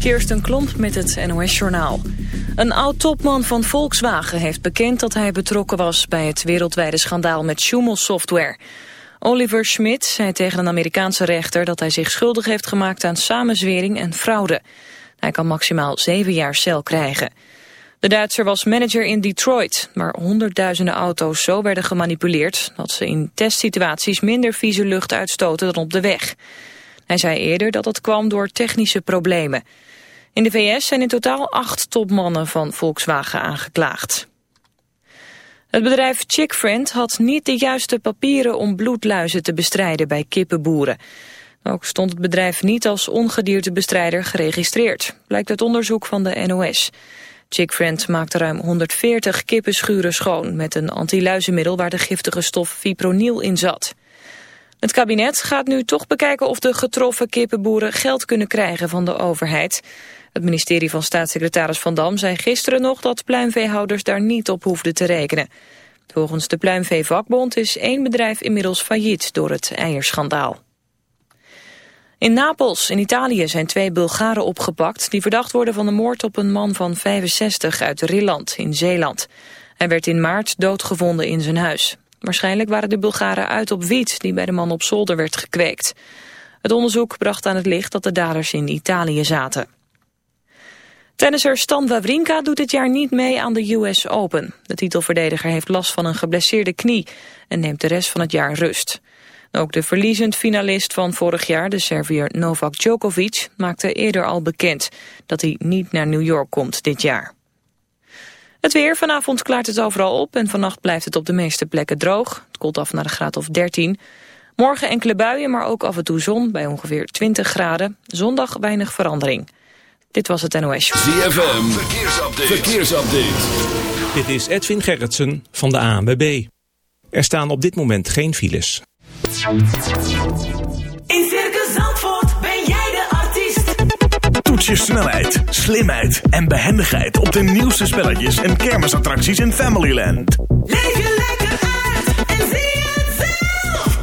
Kirsten Klomp met het NOS-journaal. Een oud-topman van Volkswagen heeft bekend dat hij betrokken was... bij het wereldwijde schandaal met Schumel-software. Oliver Schmidt zei tegen een Amerikaanse rechter... dat hij zich schuldig heeft gemaakt aan samenzwering en fraude. Hij kan maximaal zeven jaar cel krijgen. De Duitser was manager in Detroit... waar honderdduizenden auto's zo werden gemanipuleerd... dat ze in testsituaties minder vieze lucht uitstoten dan op de weg... Hij zei eerder dat het kwam door technische problemen. In de VS zijn in totaal acht topmannen van Volkswagen aangeklaagd. Het bedrijf Chickfriend had niet de juiste papieren om bloedluizen te bestrijden bij kippenboeren. Ook stond het bedrijf niet als ongediertebestrijder geregistreerd, blijkt uit onderzoek van de NOS. Chickfriend maakte ruim 140 kippenschuren schoon met een antiluizenmiddel waar de giftige stof fipronil in zat. Het kabinet gaat nu toch bekijken of de getroffen kippenboeren geld kunnen krijgen van de overheid. Het ministerie van staatssecretaris Van Dam zei gisteren nog dat pluimveehouders daar niet op hoefden te rekenen. Volgens de Pluimveevakbond is één bedrijf inmiddels failliet door het eierschandaal. In Napels, in Italië, zijn twee Bulgaren opgepakt... die verdacht worden van de moord op een man van 65 uit Rilland in Zeeland. Hij werd in maart doodgevonden in zijn huis. Waarschijnlijk waren de Bulgaren uit op wiet die bij de man op zolder werd gekweekt. Het onderzoek bracht aan het licht dat de daders in Italië zaten. Tennisser Stan Wawrinka doet dit jaar niet mee aan de US Open. De titelverdediger heeft last van een geblesseerde knie en neemt de rest van het jaar rust. Ook de verliezend finalist van vorig jaar, de Serviër Novak Djokovic, maakte eerder al bekend dat hij niet naar New York komt dit jaar. Het weer, vanavond klaart het overal op en vannacht blijft het op de meeste plekken droog. Het koelt af naar een graad of 13. Morgen enkele buien, maar ook af en toe zon bij ongeveer 20 graden. Zondag weinig verandering. Dit was het NOS. ZFM, verkeersupdate. verkeersupdate. Dit is Edwin Gerritsen van de ANWB. Er staan op dit moment geen files. je snelheid, slimheid en behendigheid op de nieuwste spelletjes en kermisattracties in Familyland. Leef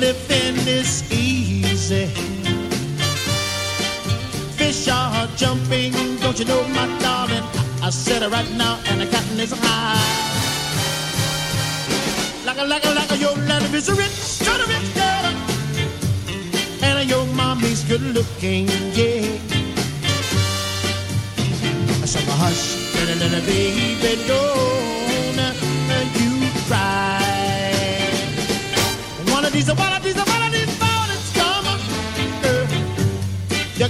living is easy. Fish are jumping, don't you know, my darling? I, said it right now, and the cotton is high. Like a, like a, like a, your land is a rich, kind of rich girl. And your mommy's good looking, yeah. Said, hush, little, little baby, don't you cry. One of these,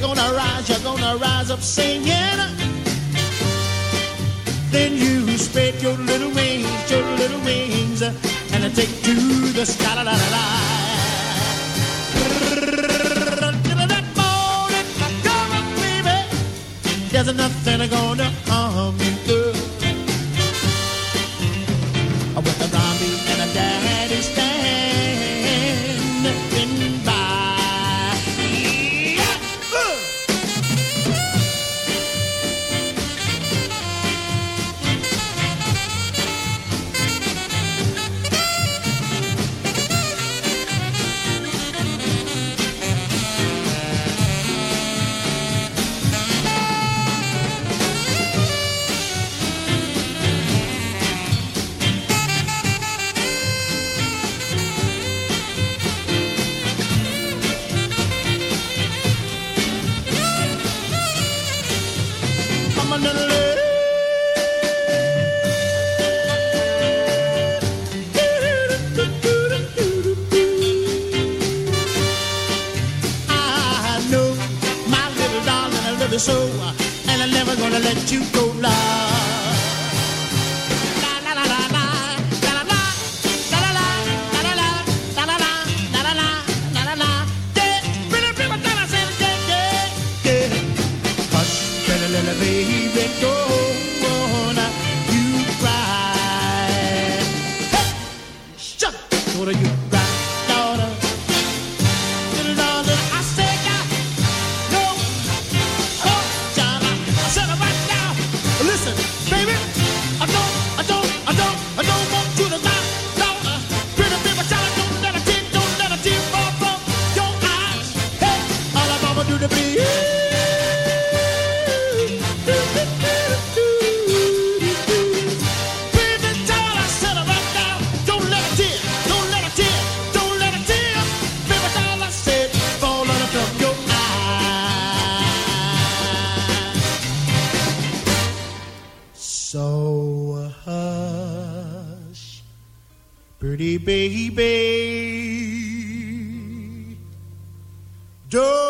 gonna rise, you're gonna rise up singing. Then you spread your little wings, your little wings, and take to the sky. La, la, la, la. There's nothing gonna hush, pretty baby. You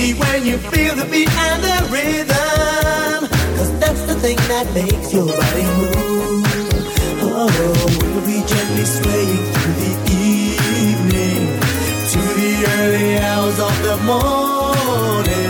Easy when you feel the beat and the rhythm. Cause that's the thing that makes your body move. Oh, we'll be gently swaying through the evening to the early hours of the morning.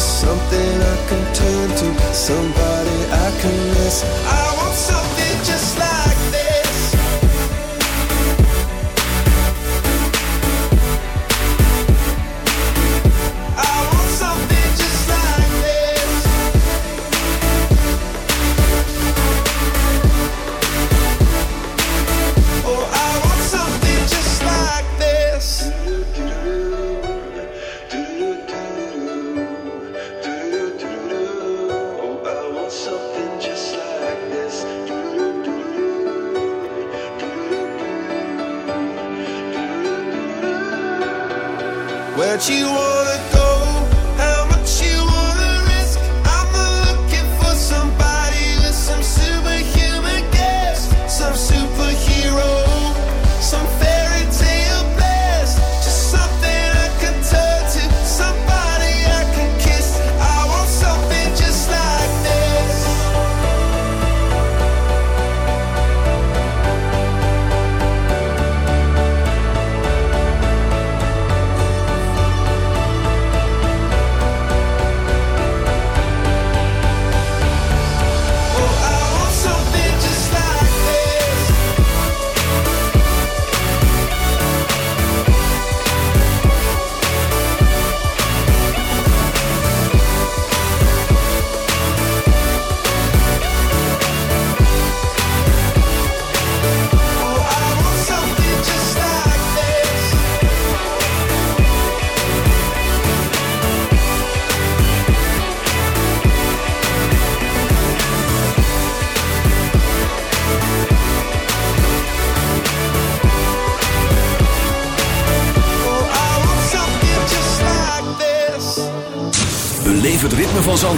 Something I can turn to, somebody I can miss. I want something.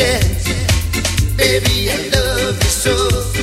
chance. Baby, I love you so.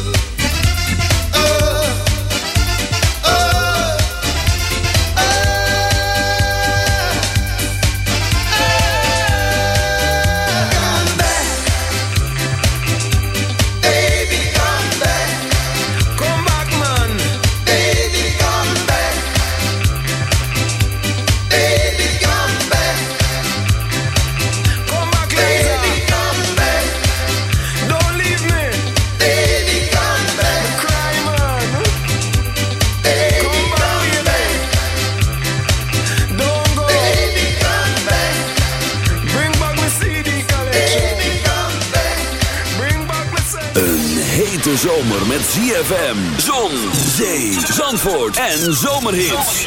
en.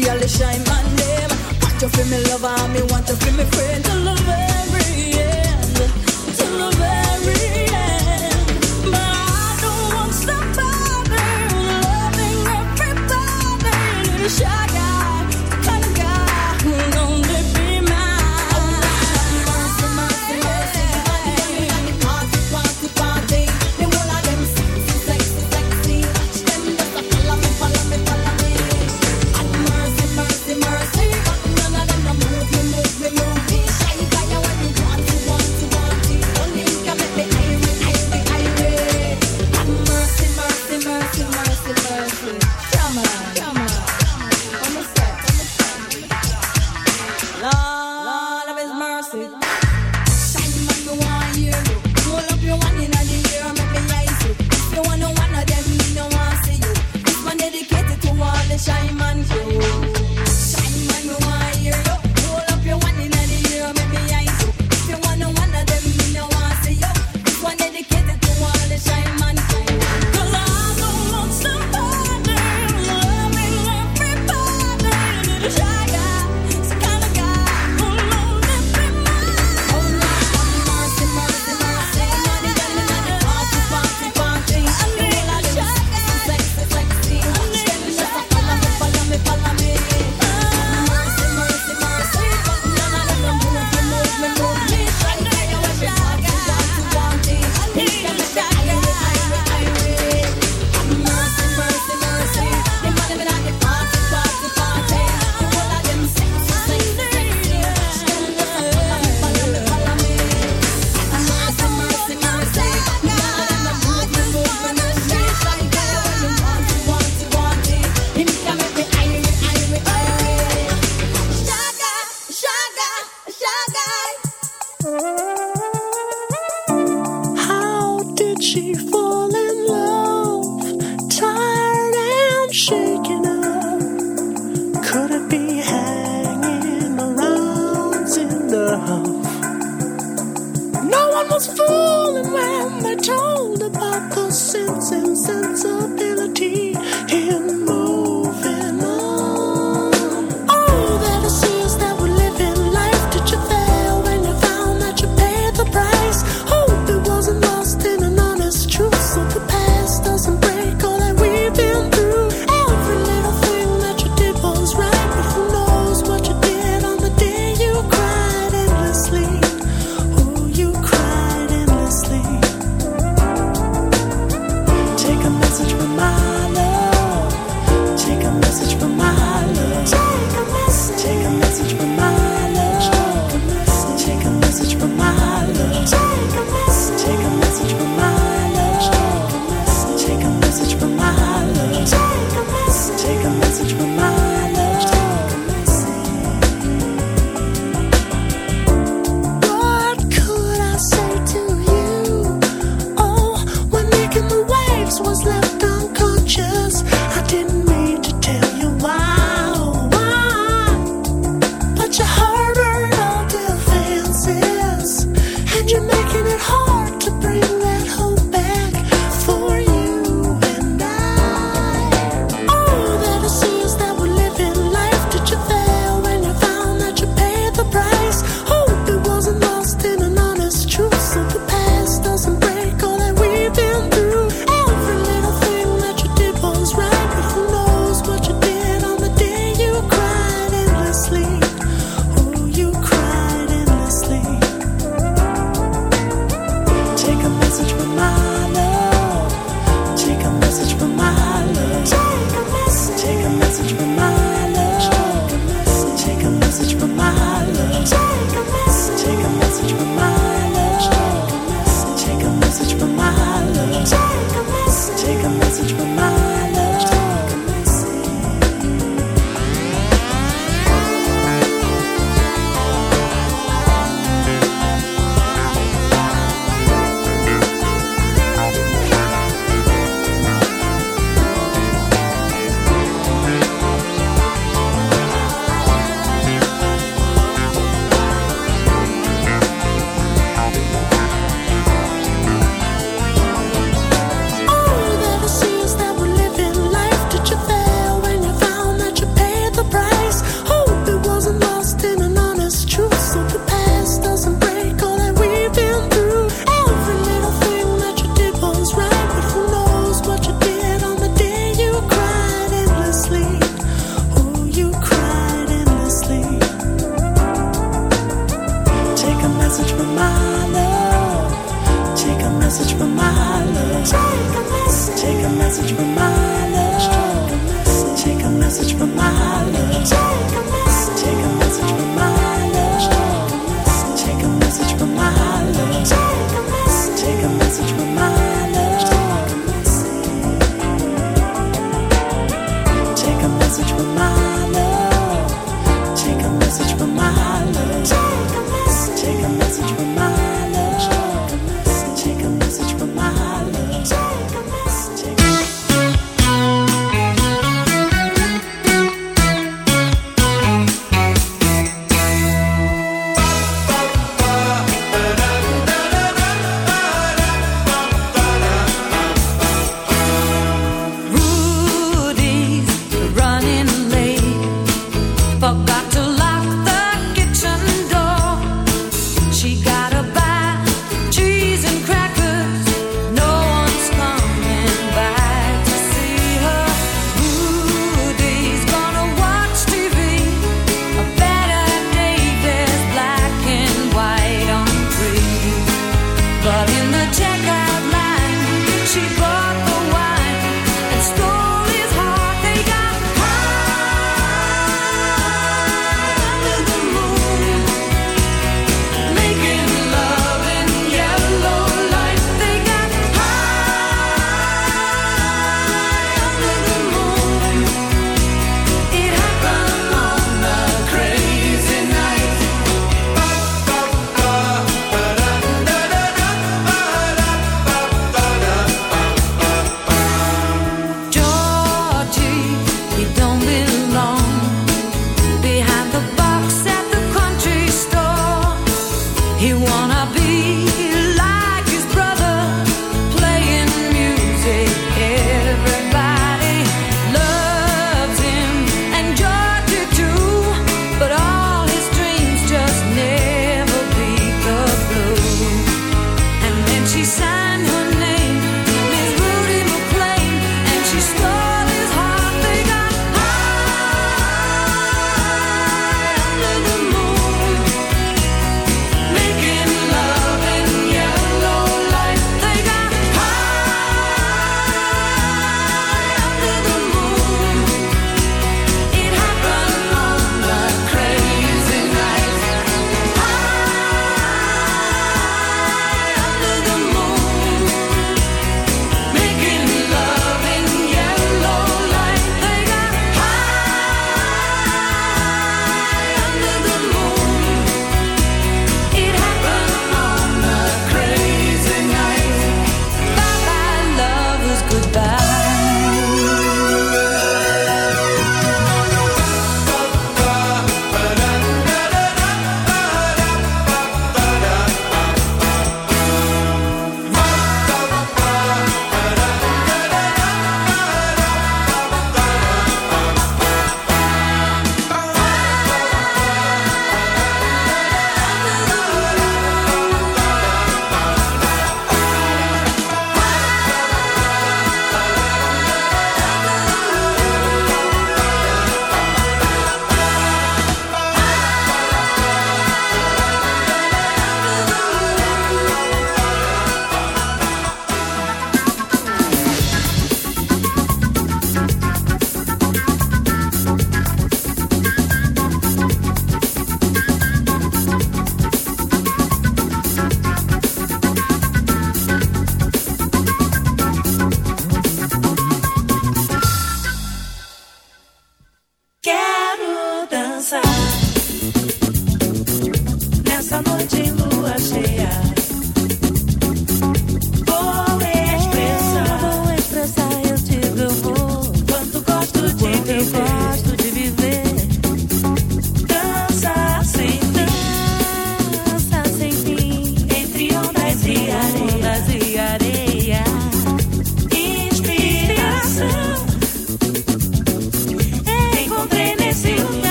Feel the shine man them. Want you feel me lover, me want you feel me friend till the very